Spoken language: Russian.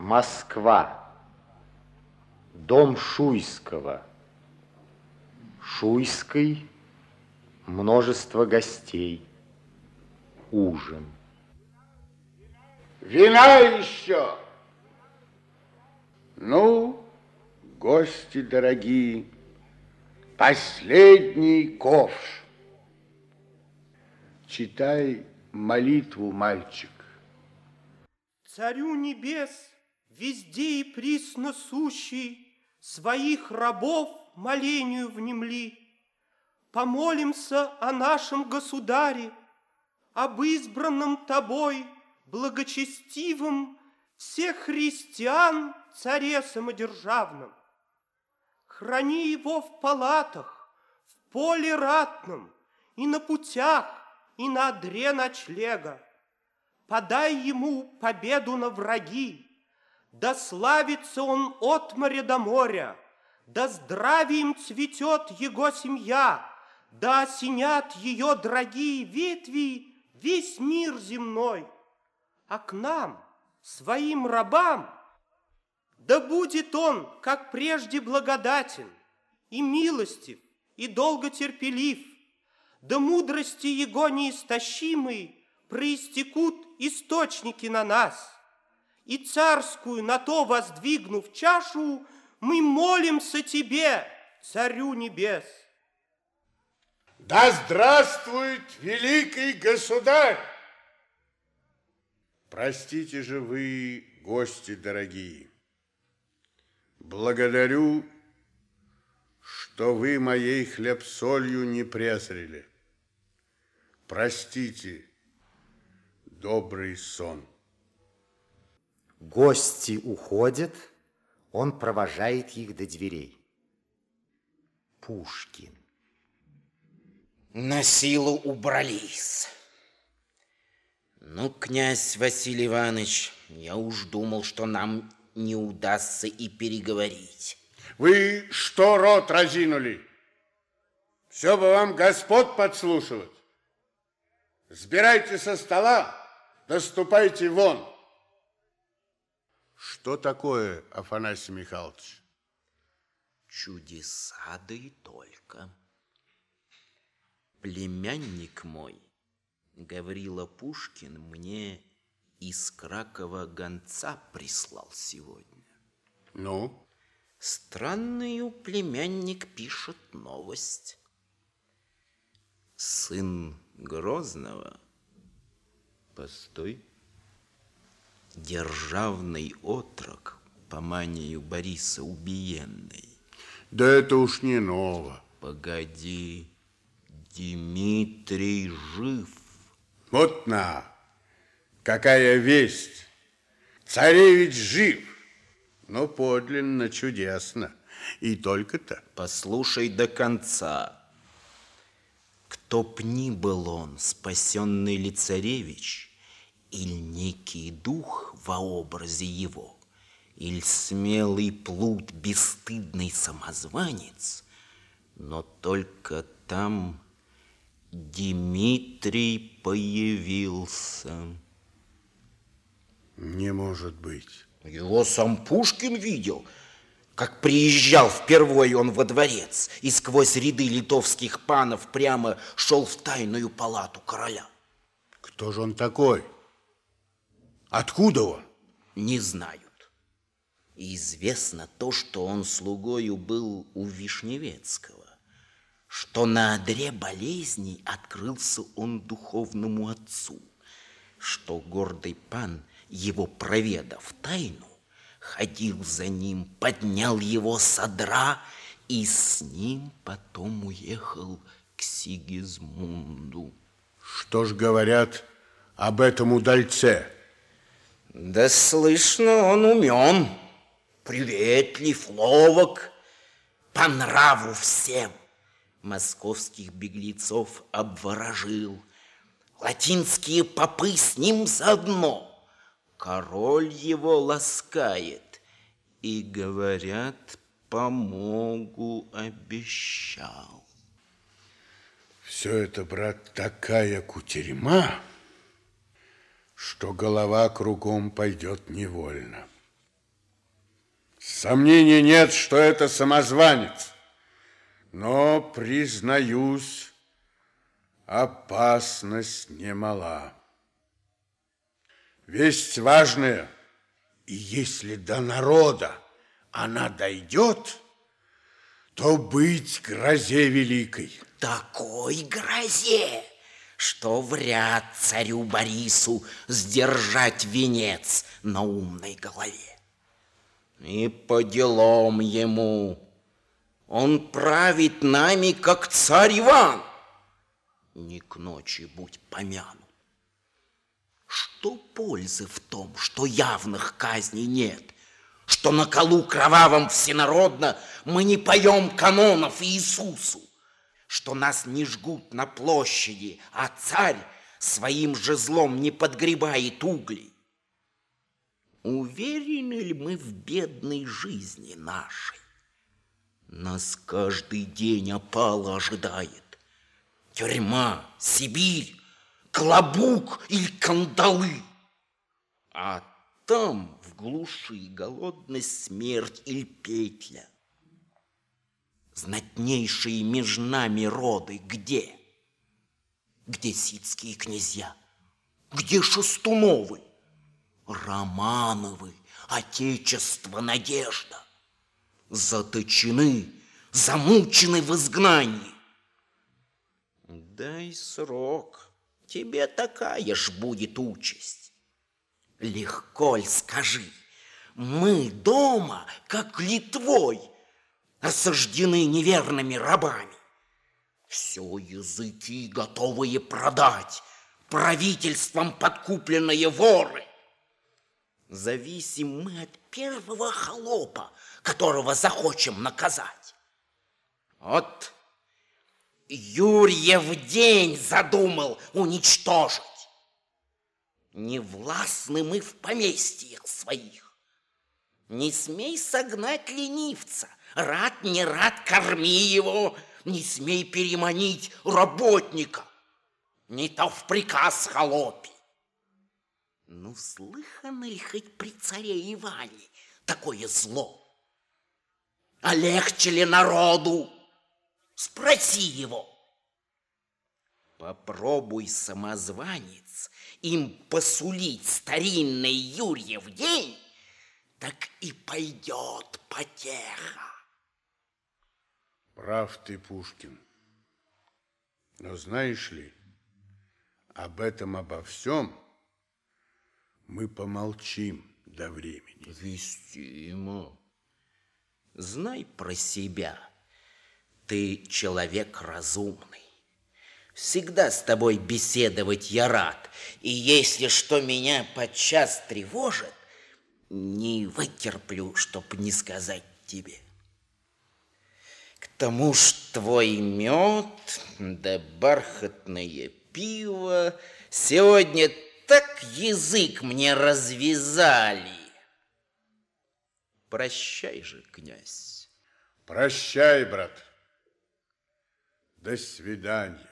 Москва. Дом Шуйского. Шуйской множество гостей. Ужин. Вина еще! Ну, гости дорогие, последний ковш. Читай молитву, мальчик. Царю небес, везде и присно сущий, Своих рабов молению внемли. Помолимся о нашем государе, Об избранном тобой, благочестивом Всех христиан царе самодержавном. Храни его в палатах, в поле ратном, И на путях, и на одре ночлега подай ему победу на враги. Да славится он от моря до моря, да здравием цветет его семья, да осенят ее дорогие ветви весь мир земной. А к нам, своим рабам, да будет он, как прежде, благодатен и милостив, и долго терпелив, да мудрости его неистощимой проистекут источники на нас. И царскую на то воздвигнув чашу, мы молимся тебе, царю небес. Да здравствует великий государь! Простите же вы, гости дорогие, благодарю, что вы моей хлеб-солью не презрели. Простите, добрый сон. Гости уходят, он провожает их до дверей. Пушкин. На силу убрались. Ну, князь Василий Иванович, я уж думал, что нам не удастся и переговорить. Вы что рот разинули? Все бы вам господ подслушивать. Сбирайте со стола, доступайте вон. Что такое, Афанасий Михайлович? Чудеса, да и только. Племянник мой, Гаврила Пушкин, мне из Кракова гонца прислал сегодня. Ну? Странную племянник пишет новость. Сын Грозного, постой, державный отрок по манию Бориса убиенной. Да это уж не ново. Погоди, Дмитрий жив. Вот на, какая весть. Царевич жив, но подлинно чудесно. И только-то. Послушай до конца. Кто б ни был он, спасенный ли царевич, Иль некий дух во образе его, Иль смелый плут, бесстыдный самозванец, Но только там Дмитрий появился. Не может быть. Его сам Пушкин видел, как приезжал впервые он во дворец и сквозь ряды литовских панов прямо шел в тайную палату короля. Кто же он такой? Откуда он? Не знают. Известно то, что он слугою был у Вишневецкого, что на одре болезней открылся он духовному отцу, что гордый пан, его проведав тайну, ходил за ним, поднял его содра и с ним потом уехал к Сигизмунду. Что ж говорят об этом удальце? Да слышно, он умен, приветлив, ловок, по нраву всем. Московских беглецов обворожил, латинские попы с ним заодно. Король его ласкает и, говорят, помогу обещал. Все это, брат, такая кутерьма, что голова кругом пойдет невольно. Сомнений нет, что это самозванец. Но, признаюсь, опасность немала. Весть важная, и если до народа она дойдет, то быть грозе великой. Такой грозе, что вряд царю Борису сдержать венец на умной голове. И по делам ему он правит нами, как царь Иван. Не к ночи будь помянут. Что пользы в том, что явных казней нет, что на колу кровавом всенародно мы не поем канонов Иисусу, что нас не жгут на площади, а царь своим же злом не подгребает угли? Уверены ли мы в бедной жизни нашей? Нас каждый день опала ожидает. Тюрьма, Сибирь, клобук или кандалы. А там в глуши голодность, смерть или петля. Знатнейшие между нами роды где? Где ситские князья? Где Шестуновы? Романовы, Отечество, Надежда. Заточены, замучены в изгнании. Дай срок, тебе такая ж будет участь. Легко ль скажи, мы дома, как Литвой, осаждены неверными рабами. Все языки готовые продать, правительством подкупленные воры. Зависим мы от первого холопа, которого захочем наказать. Вот Юрьев день задумал уничтожить. Не властны мы в поместьях своих. Не смей согнать ленивца, рад не рад корми его, не смей переманить работника, не то в приказ холопи. Ну, слыхано ли хоть при царе Иване такое зло? А легче ли народу? Спроси его. Попробуй, самозванец, им посулить старинный Юрьев день, так и пойдет потеха. Прав ты, Пушкин. Но знаешь ли, об этом обо всем мы помолчим до времени. Вестимо. Знай про себя. Ты человек разумный. Всегда с тобой беседовать я рад. И если что меня подчас тревожит, не вытерплю, чтоб не сказать тебе. Тому ж твой мед да бархатное пиво сегодня так язык мне развязали. Прощай же, князь. Прощай, брат. До свидания.